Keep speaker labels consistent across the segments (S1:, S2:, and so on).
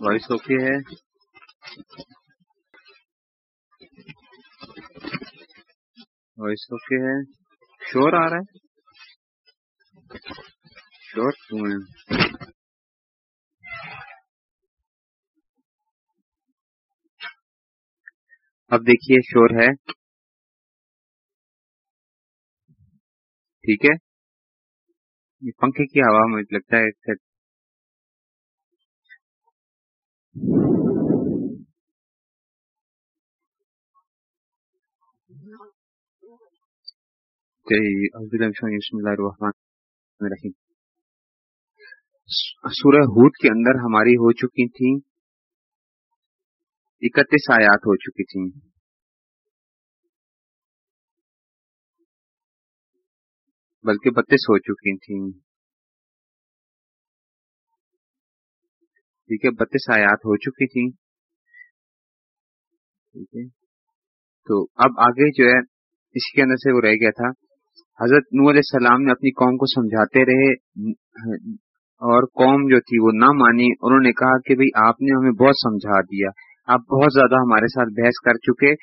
S1: Voice okay ہے۔ Voice okay ہے۔ شور آ رہا ہے۔ شور کیوں ہے؟ اب دیکھیے شور ہے۔ ٹھیک ہے۔ یہ پنکھے کی ہوا مجھے لگتا ہے سورہ ہود کے اندر ہماری ہو چکی تھی، اکتیس آیات ہو چکی تھی۔ بلکہ بتیس ہو چکی تھی۔ ٹھیک ہے، بتیس آیات ہو چکی تھی ٹھیک ہے۔ تو اب آگے جو ہے، اس کے اندر سے وہ رہ گیا تھا۔ حضرت نو علیہ السلام نے اپنی قوم کو سمجھاتے رہے۔ اور قوم جو تھی وہ نہ مانی۔ انہوں نے کہا کہ بھئی آپ نے ہمیں بہت سمجھا دیا۔ آپ بہت زیادہ ہمارے ساتھ بحث کر چکے۔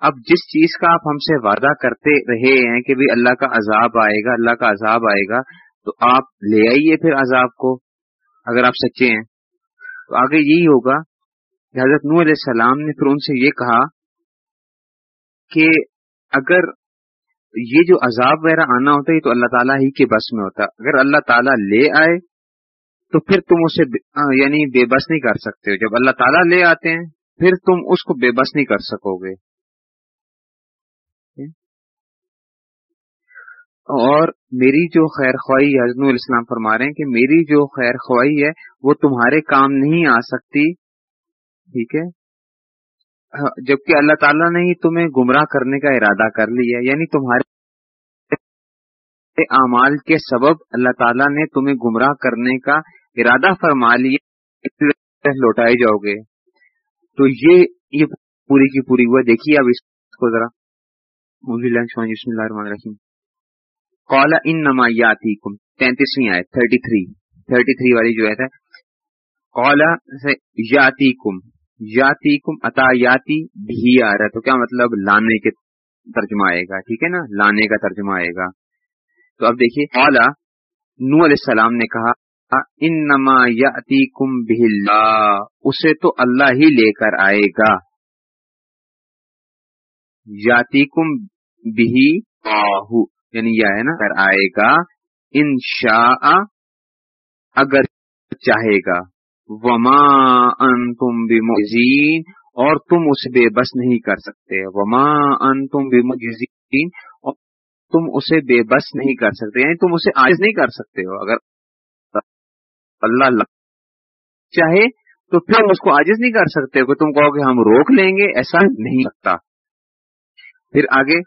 S1: اب جس چیز کا آپ ہم سے وعدہ کرتے رہے ہیں کہ بھئی اللہ کا عذاب آئے گا، اللہ کا عذاب آئے گا، تو آپ لے آئیے پھر عذاب کو۔ اگر آپ سچے ہیں۔ تو آگے یہی ہوگا کہ حضرت نور علیہ السلام نے پھر ان سے یہ کہا کہ اگر یہ جو عذاب وغیرہ آنا ہوتا ہے تو اللہ تعالیٰ ہی کے بس میں ہوتا۔ اگر اللہ تعالیٰ لے آئے، تو پھر تم اسے یعنی بے بس نہیں کر سکتے۔ ہو جب اللہ تعالیٰ لے آتے ہیں، پھر تم اس کو بے بس نہیں کر سکو گے۔ اور میری جو خیر خواہی حضن الاسلام فرما رہے ہیں کہ میری جو خیر خواہی ہے، وہ تمہارے کام نہیں آ سکتی۔ ٹھیک ہے؟ جبکہ اللہ تعالیٰ نے ہی تمہیں گمراہ کرنے کا ارادہ کر لیا یعنی تمہارے اعمال کے سبب اللہ تعالیٰ نے تمہیں گمراہ کرنے کا ارادہ فرما لیا لوٹائے جاؤ گے۔ تو یہ یہ پوری کی پوری ہوا۔ دیکھیے اب اس کو ذرا۔ بسم اللہ الرحمن الرحیم۔ قال ان نما یاتیکم، تینتیسویں آئے تھرٹی تھری تھرٹی تھری والی جو ہے، قال یاتیکم یاتی کم اتا یاتی بھی آ رہا تو کیا مطلب؟ لانے کے ترجمہ آئے گا، ٹھیک ہے نا؟ لانے کا ترجمہ آئے گا۔ تو اب دیکھیے اولا نو علیہ السلام نے کہا ان نما یاتی کم اسے تو اللہ ہی لے کر آئے گا۔ یاتی کم بھی یعنی یہ ہے نا کر آئے گا ان اگر چاہے گا، وما ان تم بمعزین اور تم اسے بے بس نہیں کر سکتے، وما ان تم بمعزین اور تم اسے بے بس نہیں کر سکتے یعنی تم اسے آج نہیں کر سکتے ہو، اگر اللہ چاہے، تو پھر اس کو آجز نہیں کر سکتے، کہ تم کہو کہ ہم روک لیں گے، ایسا نہیں لگتا۔ پھر آگے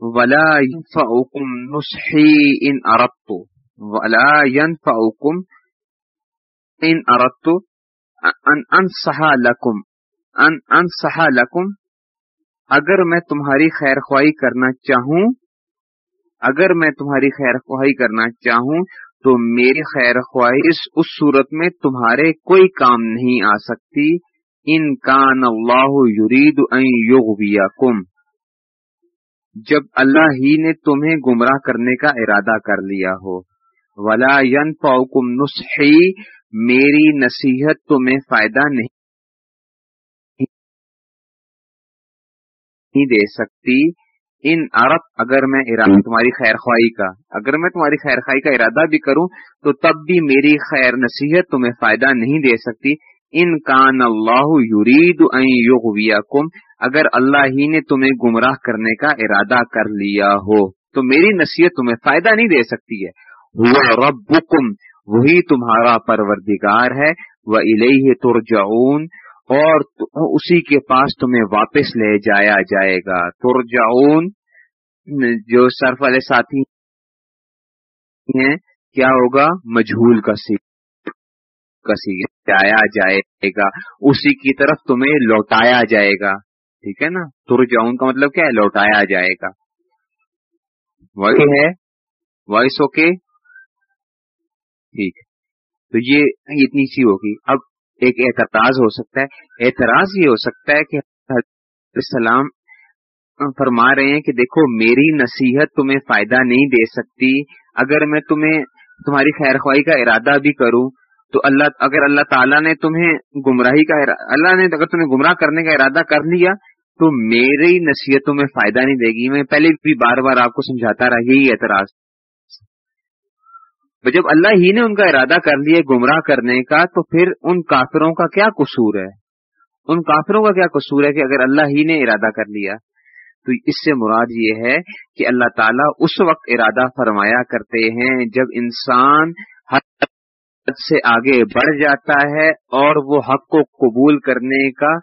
S1: ولا ينفعكم نصحي ان اردت ولا ينفعكم ان اردت ان انصح لکم ان انصح لکم اگر میں تمہاری خیر خواہی کرنا چاہوں اگر میں تمہاری خیر خواہی کرنا چاہوں تو میری خیر خواہی اس, اس صورت میں تمہارے کوئی کام نہیں آ سکتی. ان کان اللہ یرید ان یغویکم جب اللہ ہی نے تمہیں گمراہ کرنے کا ارادہ کر لیا ہو۔ ولا ينفعكم نصحی میری نصیحت تمہیں فائدہ نہیں دے سکتی۔ ان عرب اگر میں ارادہ تمہاری خیر خواہی کا اگر میں تمہاری خیر خواہی کا ارادہ بھی کروں تو تب بھی میری خیر نصیحت تمہیں فائدہ نہیں دے سکتی۔ ان کان اللہ یرید ان یغویکم اگر اللہ ہی نے تمہیں گمراہ کرنے کا ارادہ کر لیا ہو، تو میری نصیحت تمہیں فائدہ نہیں دے سکتی ہے۔ ربکم، وہی تمہارا پروردگار ہے وہ الہ ترجعون، اور اسی کے پاس تمہیں واپس لے جایا جائے گا۔ ترجعون، جو سرف والے ساتھی ہیں، کیا ہوگا؟ مجھول کا سی جایا جائے گا۔ اسی کی طرف تمہیں لوٹایا جائے گا۔ ٹھیک ہے نا؟ ترجعون کا مطلب کیا ہے؟ لوٹایا جائے گا۔ وہی ہے وائس اوکے ٹھیک تو یہ اتنی سی ہوگی۔ اب ایک اعتراض ہو سکتا ہے۔ اعتراض یہ ہو سکتا ہے کہ السلام فرما رہے ہیں کہ دیکھو میری نصیحت تمہیں فائدہ نہیں دے سکتی۔ اگر میں تمہیں تمہاری خیر خواہی کا ارادہ بھی کروں تو اللہ اگر اللہ تعالیٰ نے تمہیں گمراہی کا اللہ نے اگر تمہیں گمراہ کرنے کا ارادہ کر لیا، تو میری نصیحتوں میں فائدہ نہیں دے گی۔ میں پہلے بھی بار بار آپ کو سمجھاتا رہا، یہی اعتراض۔ جب اللہ ہی نے ان کا ارادہ کر لیا گمراہ کرنے کا، تو پھر ان کافروں کا کیا قصور ہے؟ ان کافروں کا کیا قصور ہے کہ اگر اللہ ہی نے ارادہ کر لیا؟ تو اس سے مراد یہ ہے کہ اللہ تعالیٰ اس وقت ارادہ فرمایا کرتے ہیں جب انسان حد سے آگے بڑھ جاتا ہے اور وہ حق کو قبول کرنے کا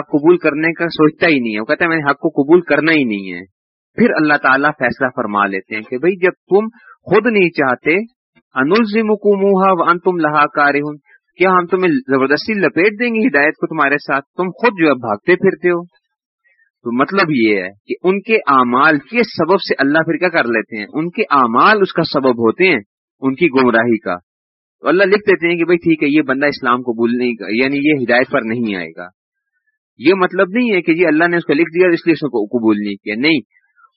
S1: حق قبول کرنے کا سوچتا ہی نہیں ہے۔ وہ کہتا ہے، میں نے حق کو قبول کرنا ہی نہیں ہے۔ پھر اللہ تعالیٰ فیصلہ فرما لیتے ہیں کہ بھئی جب تم خود نہیں چاہتے انلزم ان تم لہا کار کیا ہم تمہیں زبردستی لپیٹ دیں گے ہدایت کو تمہارے ساتھ؟ تم خود جو ہے بھاگتے پھرتے ہو۔ تو مطلب یہ ہے کہ ان کے اعمال کے سبب سے اللہ پھر کیا کر لیتے ہیں؟ ان کے اعمال اس کا سبب ہوتے ہیں۔ ان کی گمراہی کا۔ تو اللہ لکھ دیتے ہیں کہ بھائی ٹھیک ہے، یہ بندہ اسلام کو بھول نہیں یعنی یہ ہدایت پر نہیں آئے گا۔ یہ مطلب نہیں ہے کہ جی اللہ نے اس کو لکھ دیا اس لیے اس کو قبول نہیں کیا۔ نہیں،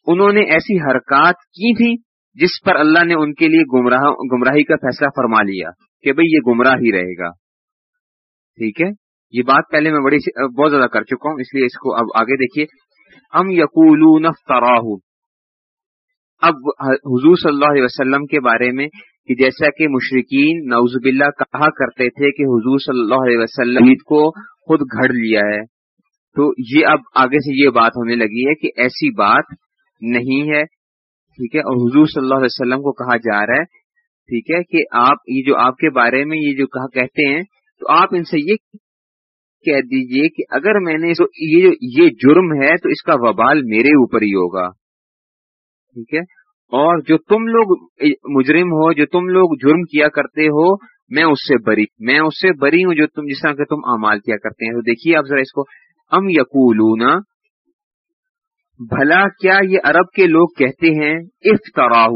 S1: انہوں نے ایسی حرکات کی تھی جس پر اللہ نے ان کے لیے گمراہ، گمراہی کا فیصلہ فرما لیا کہ بھئی یہ گمراہ ہی رہے گا۔ ٹھیک ہے؟ یہ بات پہلے میں بڑی بہت زیادہ کر چکا ہوں، اس لیے اس کو اب آگے دیکھیے۔ ام یقول اب حضور صلی اللہ علیہ وسلم کے بارے میں کہ جیسا کہ مشرقین نوز باللہ کہا کرتے تھے کہ حضور صلی اللہ علیہ وسلم کو خود گھڑ لیا ہے، تو یہ اب آگے سے یہ بات ہونے لگی ہے کہ ایسی بات نہیں ہے، ٹھیک ہے؟ اور حضور صلی اللہ علیہ وسلم کو کہا جا رہا ہے، ٹھیک ہے؟ کہ آپ، یہ جو آپ کے بارے میں یہ جو کہا کہتے ہیں، تو آپ ان سے یہ کہہ دیجیے کہ اگر میں نے یہ جو، یہ جرم ہے تو اس کا وبال میرے اوپر ہی ہوگا، ٹھیک ہے؟ اور جو تم لوگ مجرم ہو، جو تم لوگ جرم کیا کرتے ہو، میں اس سے بری، میں اس سے بری ہوں جو تم، جس طرح کہ تم امال کیا کرتے ہیں۔ تو دیکھیے آپ ذرا اس کو۔ ام یقولون، بھلا کیا یہ عرب کے لوگ کہتے ہیں؟ افطراہ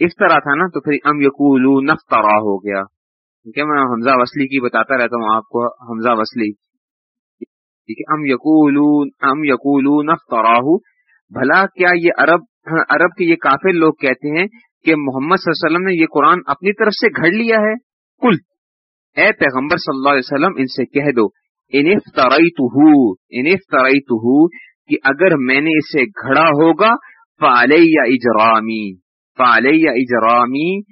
S1: افطرا تھا نا، تو پھر ام یقول نفترا ہو گیا۔ ٹھیک ہے، میں حمزہ وسلی کی بتاتا رہتا ہوں آپ کو، حمزہ وسلی ٹھیک ہے، ام یقول ام یقول نفتراہ بھلا کیا یہ عرب ہاں، عرب کے یہ کافر لوگ کہتے ہیں کہ محمد صلی اللہ علیہ وسلم نے یہ قرآن اپنی طرف سے گھڑ لیا ہے۔ کل اے پیغمبر صلی اللہ علیہ وسلم، ان سے کہہ دو انف ترائی تو تو کہ اگر میں نے اسے گھڑا ہوگا، فعلیہ اجرامی فعلیہ اجرامی،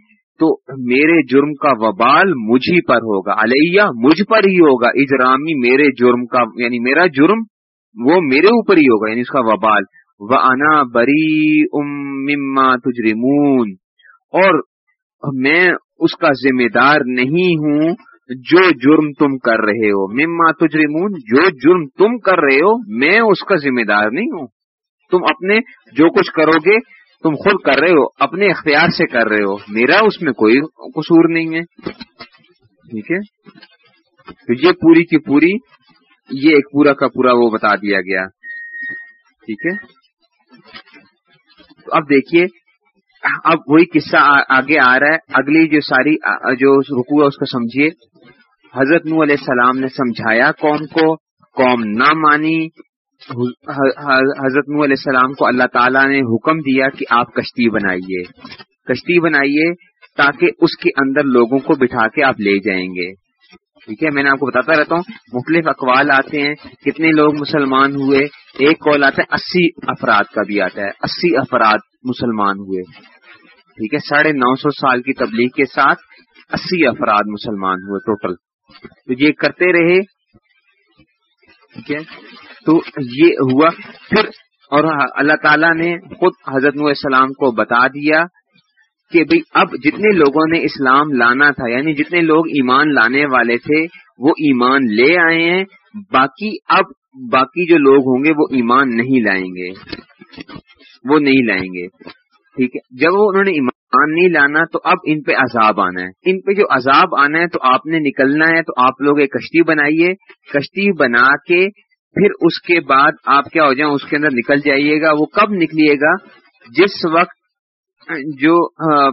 S1: تو میرے جرم کا وبال مجھ پر ہوگا، علیہ مجھ پر ہی ہوگا، اجرامی میرے جرم کا یعنی میرا جرم وہ میرے اوپر ہی ہوگا یعنی اس کا وبال۔ و انا بری اما تجرمون۔ اور میں اس کا ذمہ دار نہیں ہوں جو جرم تم کر رہے ہو۔ مما تجرمون، جو جرم تم کر رہے ہو، میں اس کا ذمہ دار نہیں ہوں۔ تم اپنے جو کچھ کرو گے، تم خود کر رہے ہو، اپنے اختیار سے کر رہے ہو۔ میرا اس میں کوئی قصور نہیں ہے۔ ٹھیک ہے؟ تو یہ پوری کی پوری، یہ ایک پورا کا پورا وہ بتا دیا گیا۔ ٹھیک ہے؟ تو اب دیکھیے، اب وہی قصہ آگے آ رہا ہے۔ اگلی جو ساری جو رکو ہے، اس کو سمجھیے۔ حضرت نو علیہ السلام نے سمجھایا قوم کو، قوم نہ مانی۔ حضرت نو علیہ السلام کو اللہ تعالیٰ نے حکم دیا کہ آپ کشتی بنائیے۔ کشتی بنائیے تاکہ اس کے اندر لوگوں کو بٹھا کے آپ لے جائیں گے۔ ٹھیک ہے، میں نے آپ کو بتاتا رہتا ہوں، مختلف اقوال آتے ہیں، کتنے لوگ مسلمان ہوئے، ایک کال آتا ہے، اسی افراد کا بھی آتا ہے، اسی افراد مسلمان ہوئے۔ ٹھیک ہے، ساڑھے نو سو سال کی تبلیغ کے ساتھ اسی افراد مسلمان ہوئے ٹوٹل۔ تو یہ کرتے رہے۔ ٹھیک ہے، تو یہ ہوا۔ پھر اور اللہ تعالیٰ نے خود حضرت السلام کو بتا دیا۔ کہ بھئی اب جتنے لوگوں نے اسلام لانا تھا یعنی جتنے لوگ ایمان لانے والے تھے، وہ ایمان لے آئے ہیں۔ باقی اب باقی جو لوگ ہوں گے، وہ ایمان نہیں لائیں گے۔ وہ نہیں لائیں گے۔ ٹھیک ہے؟ جب وہ انہوں نے ایمان نہیں لانا تو اب ان پہ عذاب آنا ہے۔ ان پہ جو عذاب آنا ہے تو آپ نے نکلنا ہے، تو آپ لوگ ایک کشتی بنائیے۔ کشتی بنا کے پھر اس کے بعد آپ کیا ہو جائیں، اس کے اندر نکل جائیے گا۔ وہ کب نکلیے گا؟ جس وقت جو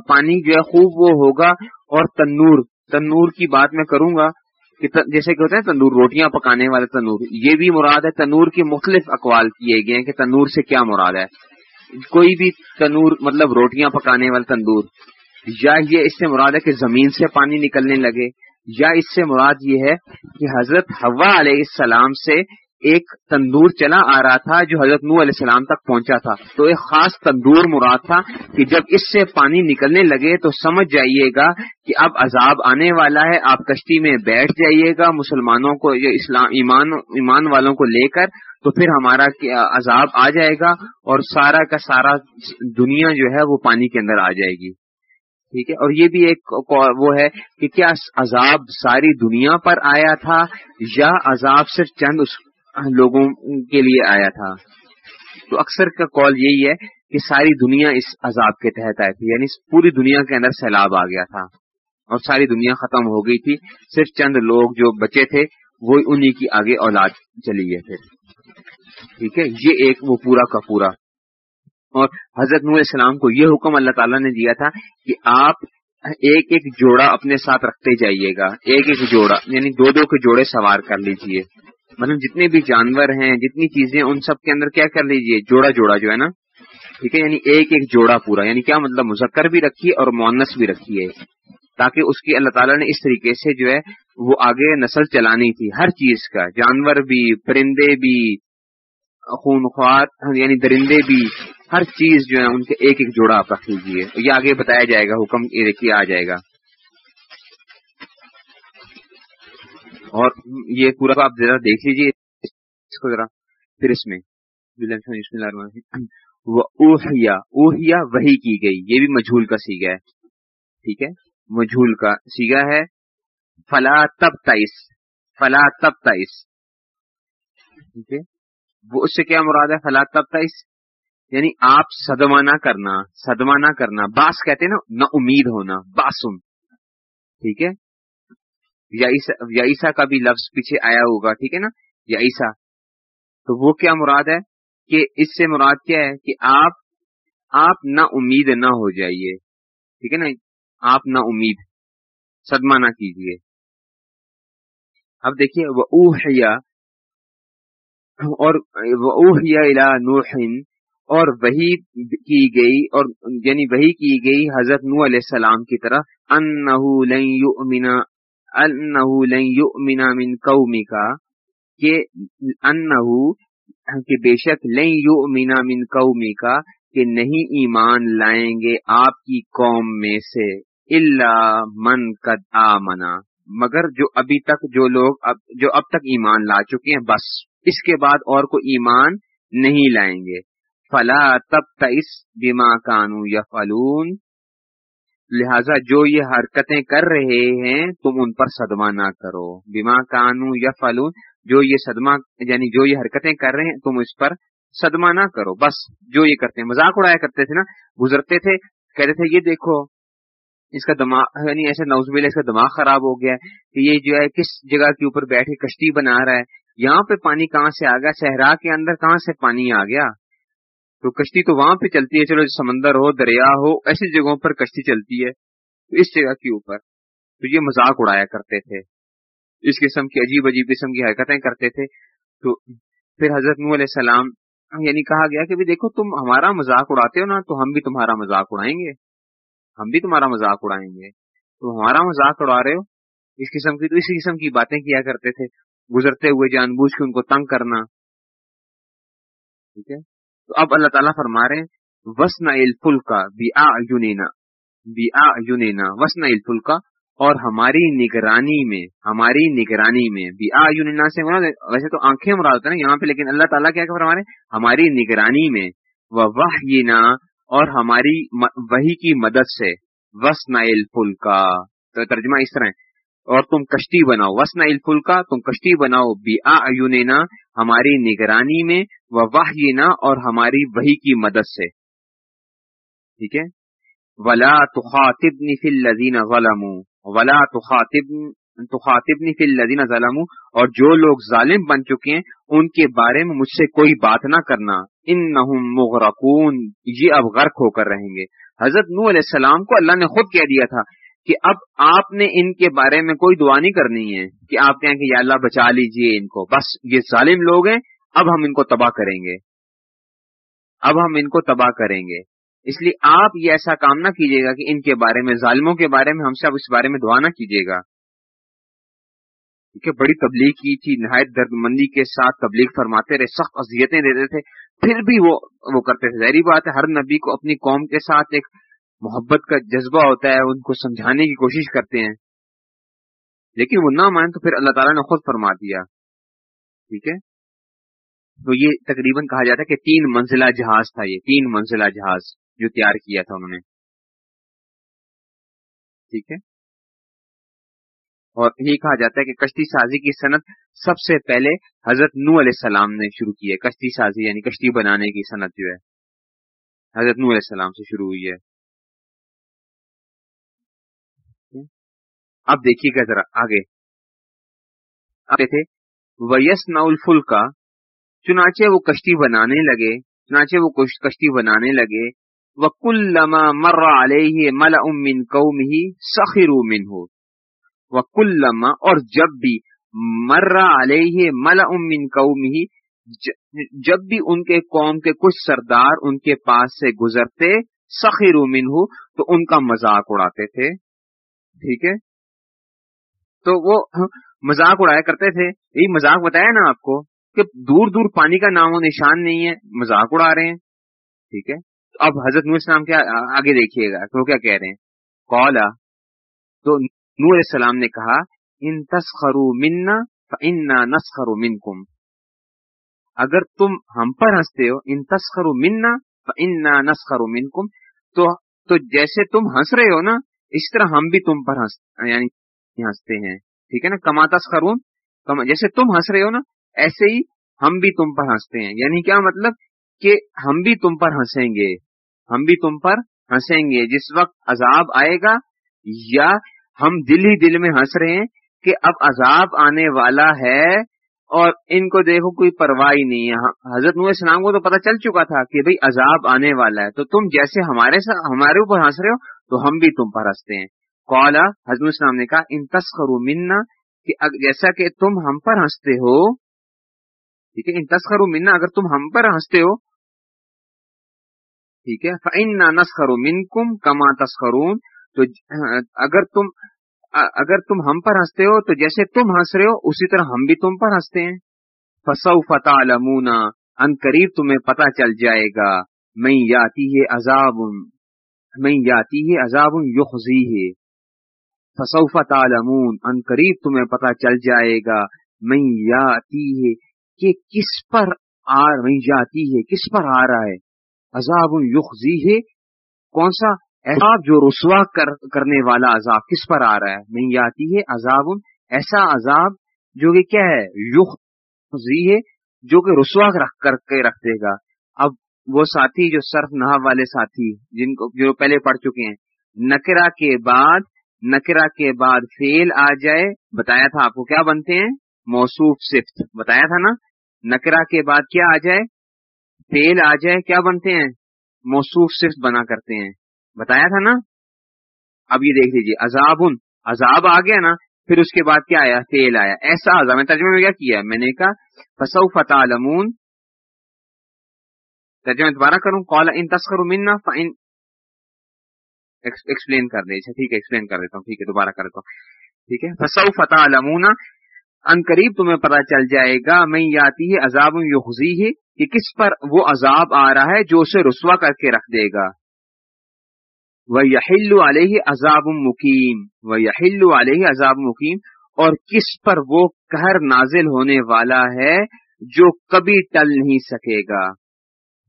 S1: پانی جو ہے خوب وہ ہوگا اور تنور تنور کی بات میں کروں گا کہ جیسے کہ ہوتا ہے تندور روٹیاں پکانے والے تنور، یہ بھی مراد ہے تنور کے مختلف اقوال کیے گئے ہیں کہ تنور سے کیا مراد ہے۔ کوئی بھی تنور مطلب روٹیاں پکانے والا تندور، یا یہ اس سے مراد ہے کہ زمین سے پانی نکلنے لگے، یا اس سے مراد یہ ہے کہ حضرت ہوا علیہ السلام سے ایک تندور چلا آ رہا تھا جو حضرت نو علیہ السلام تک پہنچا تھا۔ تو ایک خاص تندور مراد تھا کہ جب اس سے پانی نکلنے لگے تو سمجھ جائیے گا کہ اب عذاب آنے والا ہے، آپ کشتی میں بیٹھ جائیے گا مسلمانوں کو اسلام، ایمان ایمان والوں کو لے کر، تو پھر ہمارا عذاب آ جائے گا اور سارا کا سارا دنیا جو ہے وہ پانی کے اندر آ جائے گی۔ ٹھیک ہے؟ اور یہ بھی ایک وہ ہے کہ کیا عذاب ساری دنیا پر آیا تھا یا عذاب صرف چند اس لوگوں کے لیے آیا تھا۔ تو اکثر کا کال یہی ہے کہ ساری دنیا اس عذاب کے تحت آئی تھی یعنی پوری دنیا کے اندر سیلاب آ گیا تھا۔ اور ساری دنیا ختم ہو گئی تھی، صرف چند لوگ جو بچے تھے، وہ انہی کی آگے اولاد چلی گئے تھے۔ ٹھیک ہے؟ یہ ایک وہ پورا کا پورا۔ اور حضرت نور السلام کو یہ حکم اللہ تعالیٰ نے دیا تھا کہ آپ ایک ایک جوڑا اپنے ساتھ رکھتے جائیے گا۔ ایک ایک جوڑا یعنی دو دو کے جوڑے سوار کر لیجیے۔ مطلب جتنے بھی جانور ہیں، جتنی چیزیں ان سب کے اندر کیا کر لیجیے؟ جوڑا جوڑا جو ہے نا؟ ٹھیک ہے؟ یعنی ایک ایک جوڑا پورا یعنی کیا مطلب مذکر بھی رکھیے اور مونس بھی رکھیے تاکہ اس کی اللہ تعالیٰ نے اس طریقے سے جو ہے وہ آگے نسل چلانی تھی، ہر چیز کا، جانور بھی، پرندے بھی خونخوار یعنی درندے بھی، ہر چیز جو ہے ان کے ایک ایک جوڑا آپ رکھ لیجیے یہ آگے بتایا جائے گا، حکم یہ آ جائے گا۔ اور یہ پورا آپ ذرا دیکھ لیجیے اس کو ذرا۔ پھر اس میں اوہیا اوہیا وہی کی گئی۔ یہ بھی مجھول کا سیگا ہے۔ ٹھیک ہے؟ مجھول کا سیگا ہے۔ فلا تب تائس فلا تب تائس ٹھیک ہے؟ وہ اس سے کیا مراد ہے؟ فلا تب تائس یعنی آپ صدمہ نہ کرنا صدمہ نہ کرنا۔ باس کہتے ہیں نا نہ امید ہونا، باسم۔ ٹھیک ہے؟ یا کا بھی لفظ پیچھے آیا ہوگا، ٹھیک ہے نا؟ یا تو وہ کیا مراد ہے؟ کہ اس سے مراد کیا ہے؟ کہ آپ آپ نہ امید نہ ہو جائیے، ٹھیک ہے نا؟ آپ نہ امید۔ صدمہ نہ کیجیے۔ اب دیکھیے وہ اوہیا اور وہ اوہیا الا نوحن اور وہی کی گئی، اور یعنی وہی کی گئی حضرت نو علیہ السلام کی طرح ان لن یؤمن انہو لن یؤمن من قومکا کہ انہو، کہ بے شک لن یؤمن من قومکا کہ نہیں ایمان لائیں گے آپ کی قوم میں سے اللہ من قد آمنا مگر جو ابھی تک جو لوگ اب، جو اب تک ایمان لا چکے ہیں، بس اس کے بعد اور کو ایمان نہیں لائیں گے۔ فلا تب تس بیما کانو یا فلون لہذا جو یہ حرکتیں کر رہے ہیں، تم ان پر صدمہ نہ کرو۔ بیما کانو یا فلون جو یہ صدمہ یعنی جو یہ حرکتیں کر رہے ہیں، تم اس پر صدمہ نہ کرو۔ بس جو یہ کرتے ہیں، مذاق اڑایا کرتے تھے نا، گزرتے تھے، کہتے تھے، یہ دیکھو، اس کا دماغ یعنی ایسے نوز اس کا دماغ خراب ہو گیا کہ یہ جو ہے، کس جگہ کے اوپر بیٹھے کشتی بنا رہا ہے۔ یہاں پہ پانی کہاں سے آ گیا؟ صحرا کے اندر کہاں سے پانی آ گیا؟ تو کشتی تو وہاں پہ چلتی ہے، چلو سمندر ہو، دریا ہو، ایسی جگہوں پر کشتی چلتی ہے، تو اس جگہ کے اوپر تو یہ مذاق اڑایا کرتے تھے۔ اس قسم کی عجیب عجیب قسم کی حرکتیں کرتے تھے۔ تو پھر حضرت نو علیہ السلام یعنی کہا گیا کہ دیکھو تم ہمارا مذاق اڑاتے ہو نا، تو ہم بھی تمہارا مذاق اڑائیں گے۔ ہم بھی تمہارا مذاق اڑائیں گے۔ تو ہمارا مذاق اڑا رہے ہو، اس قسم کی، تو اسی قسم کی باتیں کیا کرتے تھے۔ گزرتے ہوئے جان بوجھ کے ان کو تنگ کرنا۔ ٹھیک ہے؟ تو اب اللہ تعالیٰ فرما رہے ہیں وسن الفل کا بی آ یونینا بی آ یونینا وسن الفل کا اور ہماری نگرانی میں، ہماری نگرانی میں بی آ یونینا سے ویسے تو آنکھیں مراد ہوتا ہے نا یہاں پہ، لیکن اللہ تعالیٰ کیا فرما رہے ہیں؟ ہماری نگرانی میں وہ واہ اور ہماری وہی کی مدد سے وسن الفل کا تو ترجمہ اس طرح اور تم کشتی بناؤ۔ وسن الفل کا تم کشتی بناؤ۔ بی آ ہماری نگرانی میں وہ واہ اور ہماری وہی کی مدد سے۔ ٹھیک ہے؟ ولا تخاطب فی الذین ظلموا۔ ولا تخاطب تخاطب فی الذین ظلموا۔ اور جو لوگ ظالم بن چکے ہیں، ان کے بارے میں مجھ سے کوئی بات نہ کرنا۔ انہم مغرقون۔ یہ اب غرق ہو کر رہیں گے۔ حضرت نو علیہ السلام کو اللہ نے خود کہہ دیا تھا کہ اب آپ نے ان کے بارے میں کوئی دعا نہیں کرنی ہے کہ آپ کہیں کہ یا اللہ بچا لیجیے ان کو۔ بس یہ ظالم لوگ ہیں، اب ہم ان کو تباہ کریں گے۔ اب ہم ان کو تباہ کریں گے۔ اس لیے آپ یہ ایسا کام نہ کیجیے گا کہ ان کے بارے میں، ظالموں کے بارے میں ہم سے اب اس بارے میں دعا نہ کیجیے گا۔ کیونکہ بڑی تبلیغ کی تھی، نہایت درد مندی کے ساتھ تبلیغ فرماتے رہے، سخت اذیتیں دیتے تھے، پھر بھی وہ وہ کرتے تھے۔ ظاہری بات ہے، ہر نبی کو اپنی قوم کے ساتھ ایک محبت کا جذبہ ہوتا ہے، ان کو سمجھانے کی کوشش کرتے ہیں۔ لیکن وہ نہ مان تو پھر اللہ تعالیٰ نے خود فرما دیا۔ ٹھیک ہے؟ تو یہ تقریباً کہا جاتا ہے کہ تین منزلہ جہاز تھا یہ، تین منزلہ جہاز جو تیار کیا تھا انہوں نے۔ ٹھیک ہے؟ اور یہ کہا جاتا ہے کہ کشتی سازی کی صنعت سب سے پہلے حضرت نو علیہ السلام نے شروع کی ہے۔ کشتی سازی یعنی کشتی بنانے کی صنعت جو ہے، حضرت نو علیہ السلام سے شروع ہوئی ہے۔ اب دیکھیے گا ذرا آگے۔ آتے تھے ویس نول کا چنانچہ وہ کشتی بنانے لگے، چنانچہ وہ کشتی بنانے لگے۔ وہ لما مر علیہ مل امن قوم ہی سخیر ہو وکلما اور جب بھی مرا علیہ ملا امن قوم ہی جب بھی ان کے قوم کے کچھ سردار ان کے پاس سے گزرتے سخیر امن ہو تو ان کا مذاق اڑاتے تھے۔ ٹھیک ہے؟ تو وہ مذاق اڑایا کرتے تھے۔ یہی مذاق بتایا نا آپ کو کہ دور دور پانی کا نام و نشان نہیں ہے، مذاق اڑا رہے ہیں۔ ٹھیک ہے؟ اب حضرت نور اسلام کیا آگے دیکھیے گا وہ کیا کہہ رہے ہیں؟ کولا تو نور السلام نے کہا، ان تسخرو منا انا نسخرو منکم. اگر تم ہم پر ہنستے ہو، ان تسخرو منا انا نسخرو منکم تو تو جیسے تم ہنس رہے ہو نا اس طرح ہم بھی تم پر ہنس یعنی ہنستے ہیں۔ ٹھیک ہے نا؟ کما تسخرون جیسے تم ہنس رہے ہو نا، ایسے ہی ہم بھی تم پر ہنستے ہیں۔ یعنی کیا مطلب؟ کہ ہم بھی تم پر ہنسیں گے۔ ہم بھی تم پر ہنسیں گے۔ جس وقت عذاب آئے گا، یا ہم دل ہی دل میں ہنس رہے ہیں کہ اب عذاب آنے والا ہے اور ان کو دیکھو کوئی پرواہ نہیں ہے۔ ہاں، حضرت نور اسلام کو تو پتہ چل چکا تھا کہ بھئی عذاب آنے والا ہے۔ تو تم جیسے ہمارے ہمارے اوپر ہنس رہے ہو، تو ہم بھی تم پر ہنستے ہیں۔ کولا حضرت اسلام نے کہا، ان تسخر منا، کہ جیسا کہ تم ہم پر ہنستے ہو، ٹھیک ہے، ان تسخر منا، اگر تم ہم پر ہنستے ہو، ٹھیک ہے فن نسخر من کم کما تسخرون تو اگر تم اگر تم ہم پر ہنستے ہو، تو جیسے تم ہنس رہے ہو، اسی طرح ہم بھی تم پر ہنستے ہیں۔ فسو فتح لمونا ان قریب تمہیں پتا چل جائے گا۔ میں یاتی ہے عذاب میں یاتی ہے عذاب یخزی ہے فسو فتح ان قریب تمہیں پتا چل جائے گا میں یاتی ہے کہ کس پر آ میں یاتی ہے کس پر آ رہا ہے؟ عذاب یخزی ہے کون سا عذاب جو رسوا کر، کرنے والا عذاب، کس پر آ رہا ہے؟ نہیں آتی ہے عذاب، ایسا عذاب جو کہ کیا ہے؟ یوخ ہے جو کہ رسوا رکھ، کر کے رکھ دے گا۔ اب وہ ساتھی جو صرف نہ والے ساتھی، جن کو، جو پہلے پڑھ چکے ہیں نکرا کے بعد نکرا کے بعد فیل آ جائے، بتایا تھا آپ کو کیا بنتے ہیں؟ موصوف صفت، بتایا تھا نا؟ نکرا کے بعد کیا آ جائے؟ فیل آ جائے، کیا بنتے ہیں؟ موصوف صفت بنا کرتے ہیں۔ بتایا تھا نا؟ اب یہ دیکھ لیجیے عذاب عذاب آ گیا نا، پھر اس کے بعد کیا آیا؟ تیل آیا۔ ایسا عذاب، میں ترجمے میں کیا کیا میں نے کہا فسو فتح لمون ترجمہ دوبارہ کروں کال ان تسکر منا ایکسپلین کر دے اچھا ٹھیک ہے ایکسپلین کر دیتا ہوں۔ ٹھیک ہے، دوبارہ کر دیتا ہوں۔ ٹھیک ہے۔ فسو فتح لمونا ان قریب تمہیں پتا چل جائے گا میں یہ آتی ہے، عذاب یو ہے کہ کس پر وہ عذاب آ رہا ہے جو اسے رسوا کر کے رکھ دے گا۔ وہ یحل علیہ عذاب مقیم وہ یحل علیہ عذاب مقیم اور کس پر وہ قہر نازل ہونے والا ہے جو کبھی ٹل نہیں سکے گا۔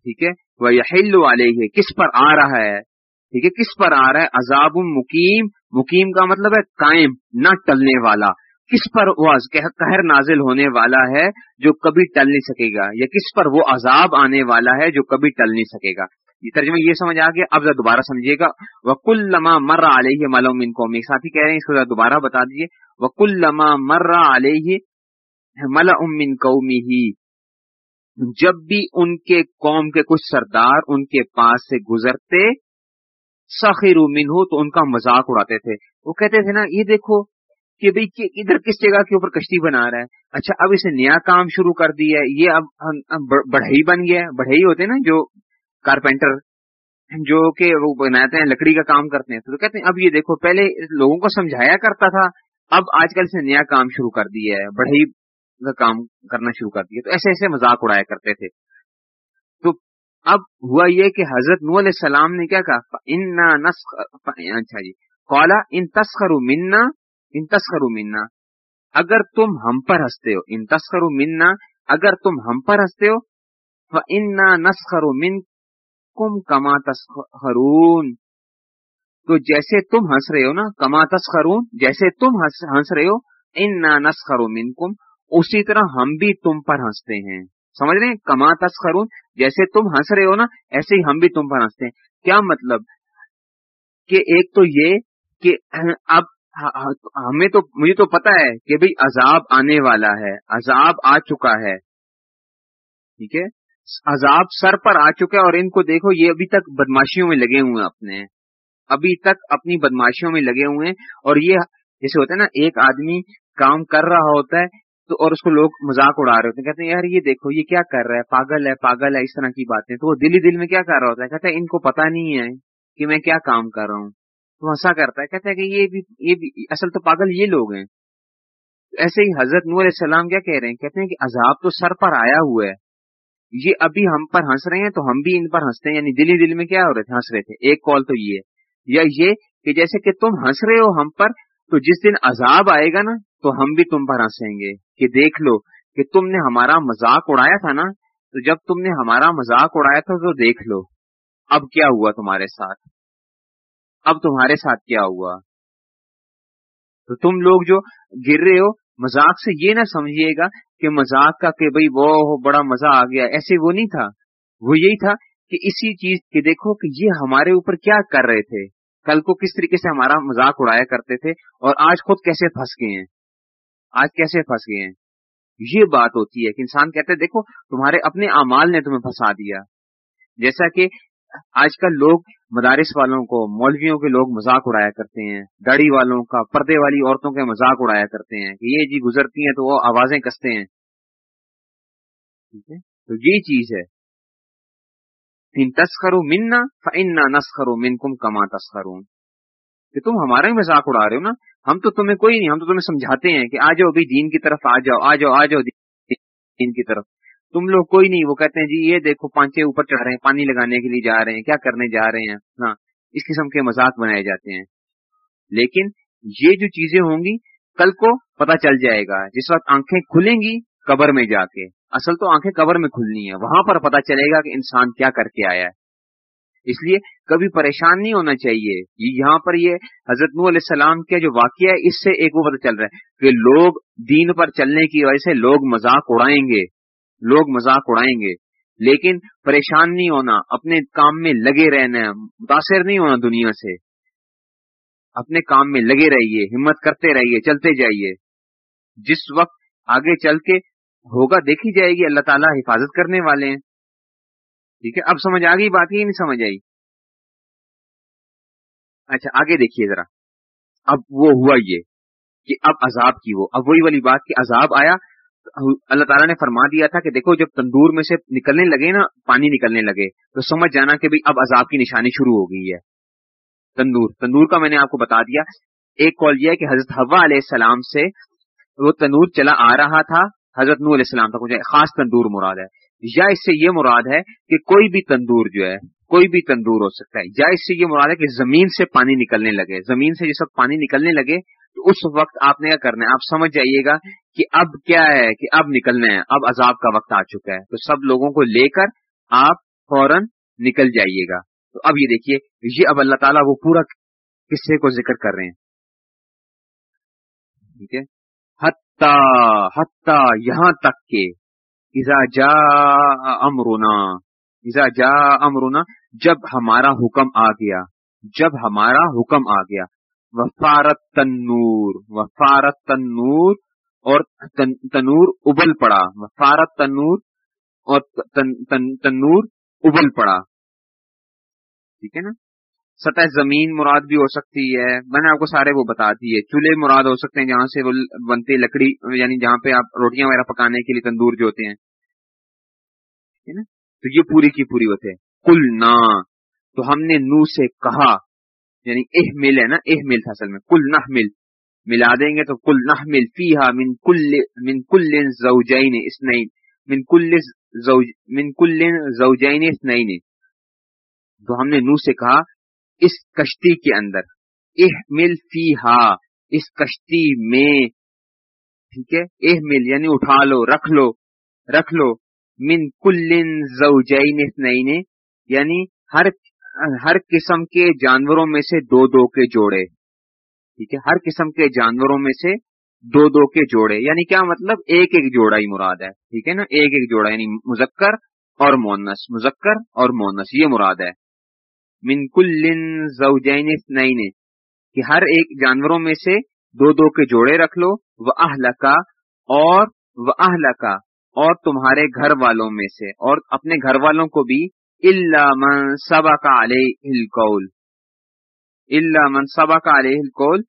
S1: ٹھیک ہے۔ وہ یحل علیہ کس پر آ رہا ہے؟ ٹھیک ہے، کس پر آ رہا ہے؟ عذاب مقیم مقیم کا مطلب ہے قائم، نہ ٹلنے والا۔ کس پر وہ قہر نازل ہونے والا ہے جو کبھی ٹل نہیں سکے گا، یا کس پر وہ عذاب آنے والا ہے جو کبھی ٹل نہیں سکے گا۔ یہ ترجمہ یہ سمجھ آ گیا، اب ذرا دوبارہ سمجھیے گا۔ وکل لما مر علیہ ملوم ان قومی ساتھی کہہ رہے ہیں، اس کو ذرا دوبارہ بتا دیجیے وکل لما مر علیہ مل امن قومی ہی جب بھی ان کے قوم کے کچھ سردار ان کے پاس سے گزرتے ساخر منہ تو ان کا مذاق اڑاتے تھے۔ وہ کہتے تھے نا، یہ دیکھو کہ بھئی ادھر کس جگہ کے اوپر کشتی بنا رہا ہے۔ اچھا اب اسے نیا کام شروع کر دیا ہے۔ یہ اب بڑھئی بن گیا ہے۔ بڑھئی ہوتے ہیں نا، جو کارپینٹر، جو کہ وہ بناتے ہیں، لکڑی کا کام کرتے ہیں۔ تو کہتے ہیں، اب یہ دیکھو، پہلے لوگوں کو سمجھایا کرتا تھا، اب آج کل اسے نیا کام شروع کر دیا ہے۔ بڑھئی کا کام کرنا شروع کر دیا تو ایسے ایسے مذاق اڑایا کرتے تھے۔ اب ہوا یہ کہ حضرت نو علیہ السلام نے کیا کہا؟ انا نسخ اچھا جی۔ قالا ان تسخر منا، ان تسخر منا۔ اگر تم ہم پر ہنستے ہو، ان تسخر منا، اگر تم ہم پر ہنستے ہو فانا نسخر منکم کما تسخرون۔ تو جیسے تم ہنس رہے ہو نا کما تسخرون، جیسے تم ہنس رہے ہو، انا نسخر منکم اسی طرح ہم بھی تم پر ہنستے ہیں۔ سمجھ رہے ہیں؟ کما تسخرون، جیسے تم ہنس رہے ہو نا، ایسے ہی ہم بھی تم پر ہنستے ہیں۔ کیا مطلب؟ کہ ایک تو یہ کہ اب ہمیں تو، مجھے تو پتا ہے کہ بھئی عذاب آنے والا ہے، عذاب آ چکا ہے۔ ٹھیک ہے؟ عذاب سر پر آ چکا ہے اور ان کو دیکھو، یہ ابھی تک بدماشیوں میں لگے ہوئے ہیں اپنے۔ ابھی تک اپنی بدماشیوں میں لگے ہوئے ہیں اور یہ، جیسے ہوتا ہے نا، ایک آدمی کام کر رہا ہوتا ہے تو اور اس کو لوگ مذاق اڑا رہے ہوتے ہیں، کہتے ہیں، یار یہ دیکھو، یہ کیا کر رہا ہے؟ پاگل ہے پاگل ہے، اس طرح کی باتیں۔ تو وہ دل ہی دل میں کیا کر رہا ہوتا ہے؟ کہتا ہے، ان کو پتا نہیں ہے کہ میں کیا کام کر رہا ہوں۔ تو ہنسا کرتا ہے، کہتا ہے کہ یہ بھی یہ بھی، اصل تو پاگل یہ لوگ ہیں۔ ایسے ہی حضرت نور علیہ السلام کیا کہہ رہے ہیں؟ کہتے ہیں کہ عذاب تو سر پر آیا ہوا ہے۔ یہ ابھی ہم پر ہنس رہے ہیں تو ہم بھی ان پر ہنستے ہیں۔ یعنی دلی دل میں کیا ہو رہے تھے؟ ہنس رہے تھے۔ ایک کال تو یہ ہے۔ یا یہ کہ جیسے کہ تم ہنس رہے ہو ہم پر، تو جس دن عذاب آئے گا نا تو ہم بھی تم پر ہنسیں گے کہ دیکھ لو کہ تم نے ہمارا مذاق اڑایا تھا نا؟ تو جب تم نے ہمارا مذاق اڑایا تھا تو دیکھ لو، اب کیا ہوا تمہارے ساتھ؟ اب تمہارے ساتھ کیا ہوا؟ تو تم لوگ جو گر رہے ہو، مذاق سے یہ نہ سمجھیے گا کہ مذاق کا کہ بھئی وہ بڑا مزہ آ گیا، ایسے وہ نہیں تھا۔ وہ یہی تھا کہ اسی چیز کے دیکھو کہ یہ ہمارے اوپر کیا کر رہے تھے۔ کل کو کس طریقے سے ہمارا مذاق اڑایا کرتے تھے اور آج خود کیسے پھنس گئے ہیں؟ آج کیسے پھنس گئے ہیں؟ یہ بات ہوتی ہے کہ انسان کہتا ہے، دیکھو، تمہارے اپنے اعمال نے تمہیں پھنسا دیا۔ جیسا کہ آج کل لوگ مدارس والوں کو، مولویوں کے لوگ مذاق اڑایا کرتے ہیں۔ داڑھی والوں کا، پردے والی عورتوں کے مذاق اڑایا کرتے ہیں کہ یہ جی گزرتی ہیں تو وہ آوازیں کستے ہیں۔ تو یہ چیز ہے۔ تین تسخرو منا فن نسخرو منکم کما تسخرون۔ کہ تم ہمارا ہی مذاق اڑا رہے ہو نا؟ ہم تو تمہیں کوئی نہیں، ہم تو تمہیں سمجھاتے ہیں کہ آ جاؤ ابھی دین کی طرف، آ جاؤ آ جاؤ آ جاؤ دین کی طرف۔ تم لوگ کوئی نہیں، وہ کہتے ہیں جی یہ دیکھو پانچے اوپر چڑھ رہے ہیں، پانی لگانے کے لیے جا رہے ہیں، کیا کرنے جا رہے ہیں؟ ہاں اس قسم کے مذاق بنائے جاتے ہیں۔ لیکن یہ جو چیزیں ہوں گی، کل کو پتا چل جائے گا۔ جس وقت آنکھیں کھلیں گی، قبر میں جا کے۔ اصل تو آنکھیں قبر میں کھلنی ہے وہاں پر پتا چلے گا کہ انسان کیا کر کے آیا ہے۔ اس لیے کبھی پریشان نہیں ہونا چاہیے۔ یہاں پر یہ حضرت نو علیہ السلام کے جو واقعہ ہے، اس سے ایک وہ پتہ چل رہا ہے کہ لوگ دین پر چلنے کی وجہ سے لوگ مذاق اڑائیں گے۔ لوگ مذاق اڑائیں گے۔ لیکن پریشان نہیں ہونا، اپنے کام میں لگے رہنا، متاثر نہیں ہونا دنیا سے۔ اپنے کام میں لگے رہیے، ہمت کرتے رہیے، چلتے جائیے۔ جس وقت آگے چل کے ہوگا، دیکھی جائے گی، اللہ تعالیٰ حفاظت کرنے والے ہیں۔ ٹھیک ہے؟ اب سمجھ آ گئی بات ہی نہیں سمجھ آئی؟ اچھا آگے دیکھیے ذرا۔ اب وہ ہوا یہ کہ اب عذاب کی وہ، اب وہی والی بات کہ عذاب آیا، اللہ تعالیٰ نے فرما دیا تھا کہ دیکھو، جب تندور میں سے نکلنے لگے نا، پانی نکلنے لگے، تو سمجھ جانا کہ اب عذاب کی نشانی شروع ہو گئی ہے۔ تندور تندور کا میں نے آپ کو بتا دیا۔ ایک کال یہ ہے کہ حضرت حوا علیہ السلام سے وہ تندور چلا آ رہا تھا، حضرت نو علیہ السلام تک خاص تندور مراد ہے۔ یا اس سے یہ مراد ہے کہ کوئی بھی تندور جو ہے، کوئی بھی تندور ہو سکتا ہے۔ یا اس سے یہ مراد ہے کہ زمین سے پانی نکلنے لگے۔ زمین سے جس وقت پانی نکلنے لگے تو اس وقت آپ نے کیا کرنا ہے؟ آپ سمجھ جائیے گا کہ اب کیا ہے کہ اب نکلنا ہے۔ اب عذاب کا وقت آ چکا ہے۔ تو سب لوگوں کو لے کر آپ فوراً نکل جائیے گا۔ تو اب یہ دیکھیے، یہ اب اللہ تعالیٰ وہ پورا قصے کو ذکر کر رہے ہیں۔ ٹھیک ہے؟ حتیٰ حتیٰ یہاں تک کہ اذا جا امرنا، اذا جا امرنا، جب ہمارا حکم آ گیا، جب ہمارا حکم آ گیا، وفارت تنور وفارت تنور اور تنور ابل پڑا، وفارت تنور اور تنور ابل پڑا۔ ٹھیک ہے نا؟ سطح زمین مراد بھی ہو سکتی ہے۔ میں نے آپ کو سارے وہ بتا دیے چولہے مراد ہو سکتے ہیں جہاں سے وہ بنتے لکڑی یعنی جہاں پہ آپ روٹیاں وغیرہ پکانے کے لیے تندور جو ہوتے ہیں۔ تو یہ پوری کی پوری ہوتے ہیں۔ کل نہ تو ہم نے نو سے کہا یعنی اح مل ہے نا؟ اح مل تھا اصل میں۔ کل نہ مل۔ ملا دیں گے تو کل نہ مل۔ فی من کل من کل زوجین اسنین من کل زوج، من کل زوجین اسنین تو ہم نے نو سے کہا اس کشتی کے اندر۔ اح مل فی ہا اس کشتی میں، ٹھیک ہے اح مل یعنی اٹھا لو، رکھ لو رکھ لو۔ من کل زوجین اسنین یعنی ہر ہر قسم کے جانوروں میں سے دو دو کے جوڑے۔ ٹھیک ہے، ہر قسم کے جانوروں میں سے دو دو کے جوڑے۔ یعنی کیا مطلب؟ ایک ایک جوڑا ہی مراد ہے۔ ٹھیک ہے نا؟ ایک ایک جوڑا یعنی مذکر اور مونس۔ مذکر اور مونس، یہ مراد ہے۔ من کل زوجین نئی کہ ہر ایک جانوروں میں سے دو دو کے جوڑے رکھ لو وہ اہلکا اور وہ اہلکا اور تمہارے گھر والوں میں سے، اور اپنے گھر والوں کو بھی اللہ من سبا کا علیہ القول۔ اللہ من سبا کا علیہ القول۔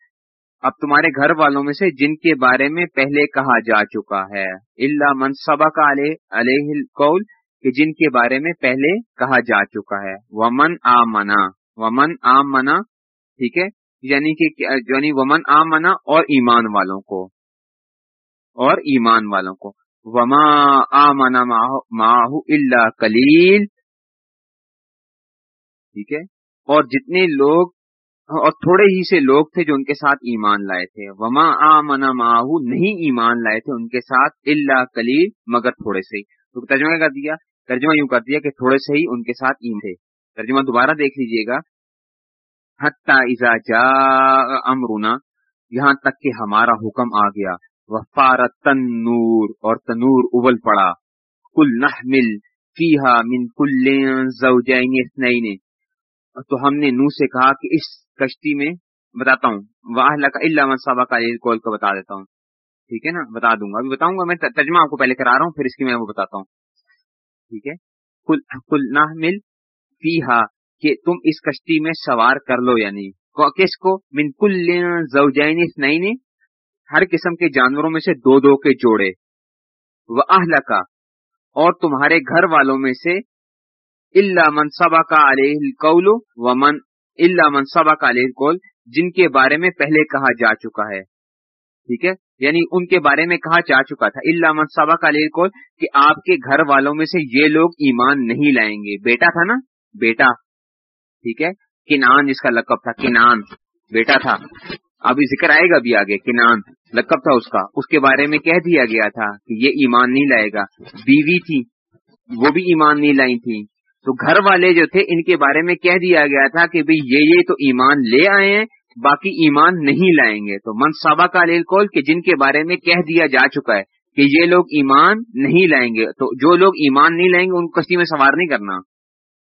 S1: اب تمہارے گھر والوں میں سے جن کے بارے میں پہلے کہا جا چکا ہے اللہ من سبا کا علیہ القول۔ کہ جن کے بارے میں پہلے کہا جا چکا ہے۔ ومن آ منا ومن آ منا ٹھیک ہے؟ یعنی کہ یعنی ومن آ منا اور ایمان والوں کو۔ اور ایمان والوں کو۔ وما آ منا ماہ اللہ کلیل ٹھیک ہے؟ اور جتنے لوگ، اور تھوڑے ہی سے لوگ تھے جو ان کے ساتھ ایمان لائے تھے۔ وما آ منا ماہو نہیں ایمان لائے تھے ان کے ساتھ اللہ کلیل مگر تھوڑے سے ہی۔ تو ترجمہ کر دیا۔ ترجمہ یوں کر دیا کہ تھوڑے سے ہی ان کے ساتھ ایم تھے۔ ترجمہ دوبارہ دیکھ لیجیے گا۔ ازا جا امرنا، یہاں تک کہ ہمارا حکم آ گیا۔ وفار تنور اور تنور ابل پڑا۔ کل نہ مل فیحا من کل زوجین تو ہم نے نو سے کہا کہ اس کشتی میں بتاتا ہوں۔ واہ کا اللہ صاحب کا کول کو بتا دیتا ہوں۔ ٹھیک ہے نا؟ بتا دوں گا۔ ابھی بتاؤں گا، میں ترجمہ آپ کو پہلے کرا رہا ہوں، پھر اس کی میں وہ بتاتا ہوں۔ ٹھیک ہے؟ کل نہ مل فی کہ تم اس کشتی میں سوار کر لو یعنی کس کو؟ من کل زوجین نئی ہر قسم کے جانوروں میں سے دو دو کے جوڑے۔ وہ اہل کا اور تمہارے گھر والوں میں سے اللہ منصبہ کا علیہ قول و من اللہ منصبہ کا علیہ قول جن کے بارے میں پہلے کہا جا چکا ہے۔ ٹھیک ہے؟ یعنی ان کے بارے میں کہا جا چکا تھا؟ اللہ منصبہ کا کو کہ آپ کے گھر والوں میں سے یہ لوگ ایمان نہیں لائیں گے۔ بیٹا تھا نا؟ بیٹا۔ ٹھیک ہے؟ کنان جس کا لقب تھا، کنان۔ بیٹا تھا۔ ابھی ذکر آئے گا بھی آگے۔ کنان۔ لقب تھا اس کا۔ اس کے بارے میں کہہ دیا گیا تھا کہ یہ ایمان نہیں لائے گا۔ بیوی تھی۔ وہ بھی ایمان نہیں لائی تھی تو گھر والے جو تھے، ان کے بارے میں کہہ دیا گیا تھا کہ بھئی یہ یہ تو ایمان لے آئے ہیں۔ باقی ایمان نہیں لائیں گے۔ تو منصابہ کا کول کہ جن کے بارے میں کہہ دیا جا چکا ہے کہ یہ لوگ ایمان نہیں لائیں گے، تو جو لوگ ایمان نہیں لائیں گے، ان کو کشتی میں سوار نہیں کرنا۔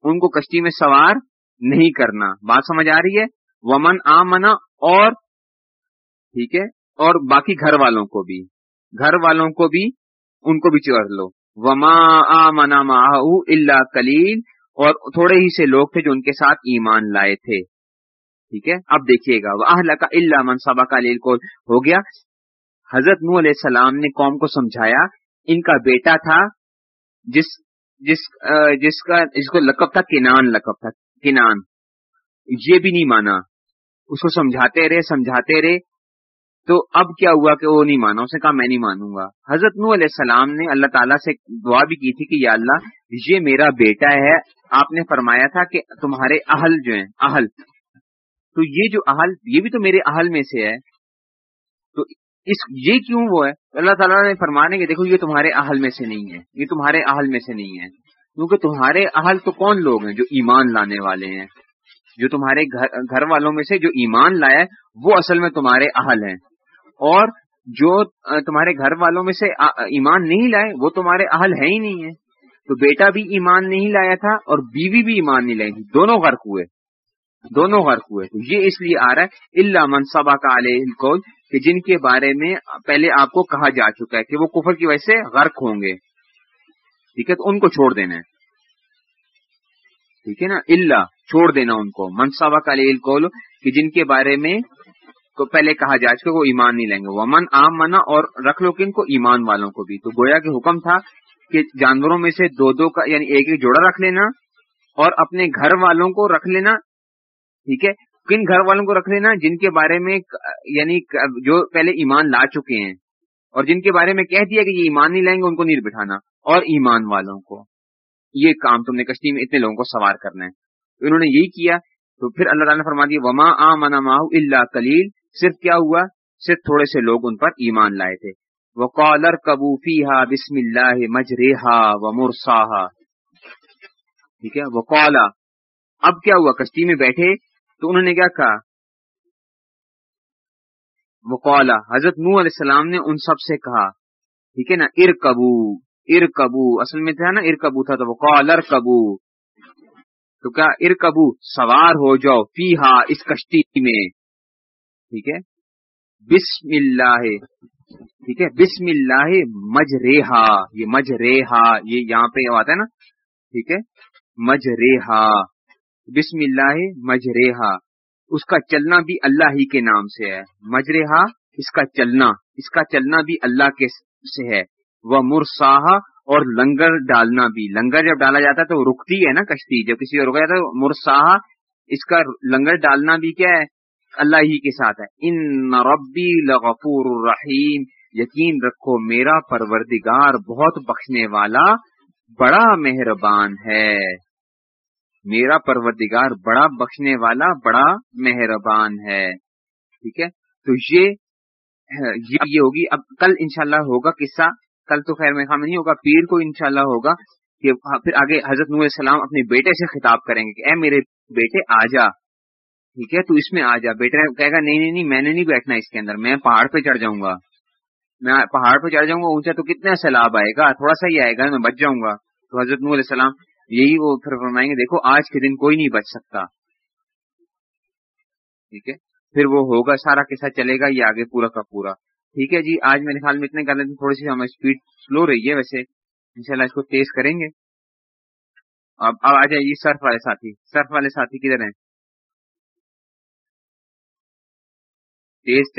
S1: ان کو کشتی میں سوار نہیں کرنا۔ بات سمجھ آ رہی ہے؟ ومن آ منا اور، ٹھیک ہے، اور باقی گھر والوں کو بھی۔ گھر والوں کو بھی، ان کو بھی چڑھ لو۔ وما آ منا اللہ کلیل اور تھوڑے ہی سے لوگ تھے جو ان کے ساتھ ایمان لائے تھے۔ ٹھیک ہے؟ اب دیکھیے گا وہ کا اللہ منصبہ کا لیل کو ہو گیا؟ حضرت نو علیہ السلام نے قوم کو سمجھایا، ان کا بیٹا تھا، جس جس جس کا، جس کو لقب تھا، کنان لقب تھا، کنان۔ یہ بھی نہیں مانا۔ اس کو سمجھاتے رہے سمجھاتے رہے۔ تو اب کیا ہوا کہ وہ نہیں مانا؟ اسے کہا، میں نہیں مانوں گا۔ حضرت نو علیہ السلام نے اللہ تعالیٰ سے دعا بھی کی تھی کہ، یا اللہ، یہ میرا بیٹا ہے۔ آپ نے فرمایا تھا کہ تمہارے اہل جو ہیں، اہل تو یہ جو اہل، یہ بھی تو میرے اہل میں سے ہے۔ تو اس، یہ کیوں وہ ہے؟ اللہ تعالیٰ نے فرمانے کے دیکھو، یہ تمہارے اہل میں سے نہیں ہے۔ یہ تمہارے اہل میں سے نہیں ہے۔ کیونکہ تمہارے اہل تو کون لوگ ہیں جو ایمان لانے والے ہیں؟ جو تمہارے گھر والوں میں سے جو ایمان لایا ہے، وہ اصل میں تمہارے اہل ہیں۔ اور جو تمہارے گھر والوں میں سے ایمان نہیں لائے، وہ تمہارے اہل ہے ہی نہیں ہے تو بیٹا بھی ایمان نہیں لایا تھا اور بیوی بھی ایمان نہیں لائی تھی۔ دونوں غرق ہوئے۔ دونوں غرق ہوئے۔ تو یہ اس لیے آ رہا ہے اللہ منصبہ کا علیہ کہ جن کے بارے میں پہلے آپ کو کہا جا چکا ہے کہ وہ کفر کی وجہ سے غرق ہوں گے۔ ٹھیک ہے، تو ان کو چھوڑ دینا ہے۔ ٹھیک ہے نا؟ اللہ چھوڑ دینا ان کو۔ منصوبہ کا کول کہ جن کے بارے میں کو پہلے کہا جا چکا وہ ایمان نہیں لیں گے۔ ومن عام منا اور رکھ لو کن کو ایمان والوں کو بھی۔ تو گویا کے حکم تھا کہ جانوروں میں سے دو دو کا یعنی ایک ایک جوڑا رکھ لینا اور اپنے گھر والوں کو رکھ لینا ٹھیک ہے؟ کن گھر والوں کو رکھ لینا جن کے بارے میں یعنی جو پہلے ایمان لا چکے ہیں اور جن کے بارے میں کہہ دیا کہ یہ ایمان نہیں لائیں گے، ان کو نہیں بٹھانا اور ایمان والوں کو۔ یہ کام تم نے کشتی میں اتنے لوگوں کو سوار کرنا ہے۔ انہوں نے یہی کیا، تو پھر اللہ تعالیٰ نے فرما دیا وما آ منا ماہ اللہ کلیل صرف کیا ہوا؟ صرف تھوڑے سے لوگ ان پر ایمان لائے تھے۔ وہ کالر کبوفی ہا بسم اللہ مجرے و مرسا ٹھیک ہے؟ وہ اب کیا ہوا؟ کشتی میں بیٹھے تو انہوں نے کیا کہا؟ وہ حضرت نو علیہ السلام نے ان سب سے کہا، ٹھیک ہے نا؟ ار کبو ار کبو اصل میں تھا نا ار کبو تھا تو وہ کالر کبو تو کیا ار کبو سوار ہو جاؤ فی ہا اس کشتی میں۔ ٹھیک ہے؟ بسم اللہ، ٹھیک ہے؟ بسم اللہ مج ریحا یہ مج ریحا یہ یہاں پہ آتا ہے نا۔ ٹھیک ہے؟ مج ریحا بسم اللہ مج ریحا اس کا چلنا بھی اللہ ہی کے نام سے ہے۔ مجرحا اس کا چلنا۔ اس کا چلنا بھی اللہ کے سے ہے۔ وہ مرساہ اور لنگر ڈالنا بھی۔ لنگر جب ڈالا جاتا ہے تو رکتی ہے نا کشتی۔ جب کسی اور جاتا ہے مرساہ اس کا لنگر ڈالنا بھی کیا ہے؟ اللہ ہی کے ساتھ ہے۔ ان ربی لغفور الرحیم۔ یقین رکھو، میرا پروردگار بہت بخشنے والا، بڑا مہربان ہے۔ میرا پروردگار بڑا بخشنے والا، بڑا مہربان ہے۔ ٹھیک ہے؟ تو یہ یہ ہوگی۔ اب کل انشاءاللہ ہوگا قصہ۔ کل تو خیر میں نہیں ہوگا، پیر کو انشاءاللہ ہوگا کہ پھر آگے حضرت نور السلام اپنے بیٹے سے خطاب کریں گے کہ اے میرے بیٹے آ جا۔ ٹھیک ہے؟ تو اس میں آ جا۔ بیٹے کہے گا، نہیں نہیں نہیں، میں نے نہیں بیٹھنا اس کے اندر، میں پہاڑ پہ چڑھ جاؤں گا۔ میں پہاڑ پہ چڑھ جاؤں گا، اونچا تو کتنا سیلاب آئے گا؟ تھوڑا سا ہی آئے گا، میں بچ جاؤں گا۔ تو حضرت نور علیہ السلام یہی وہ پھر فرمائیں گے، دیکھو، آج کے دن کوئی نہیں بچ سکتا۔ ٹھیک ہے؟ پھر وہ ہوگا سارا قصہ چلے گا، یہ آگے پورا کا پورا۔ ٹھیک ہے جی آج میرے خیال میں اتنے کر لیتے تھوڑی سی ہمیں اسپیڈ سلو رہی ہے ویسے۔ انشاءاللہ اس کو تیز کریں گے۔ اب اب آ جائیے سرف والے ساتھی۔ سرف والے ساتھی کدھر ہیں؟ تیز